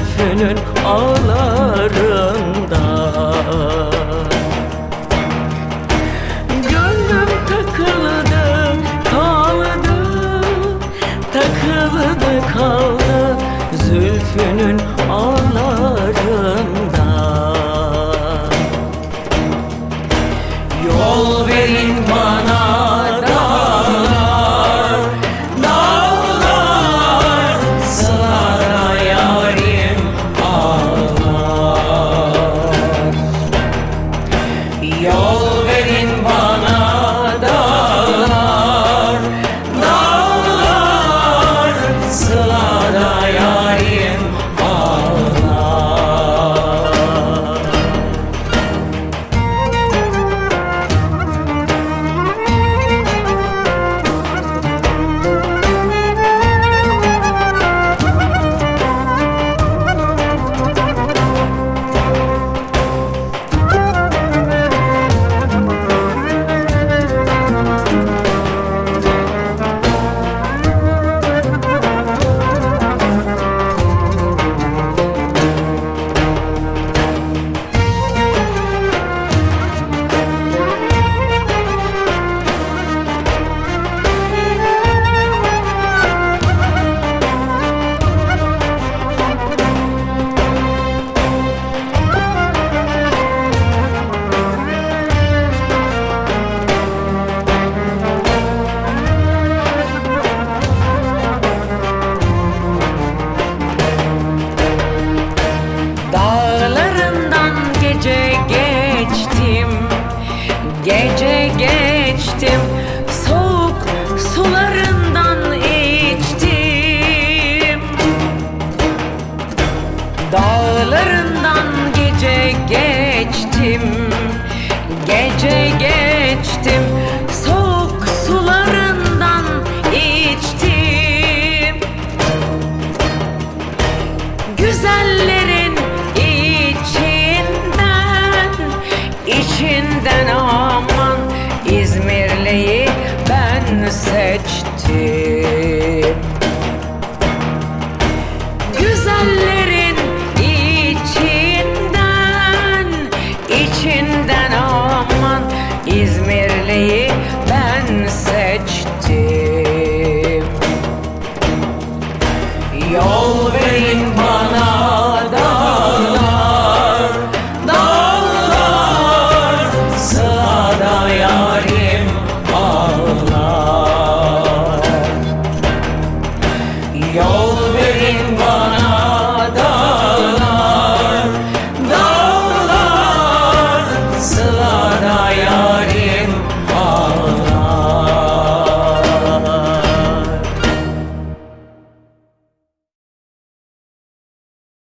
zülfünün ağlar I'm.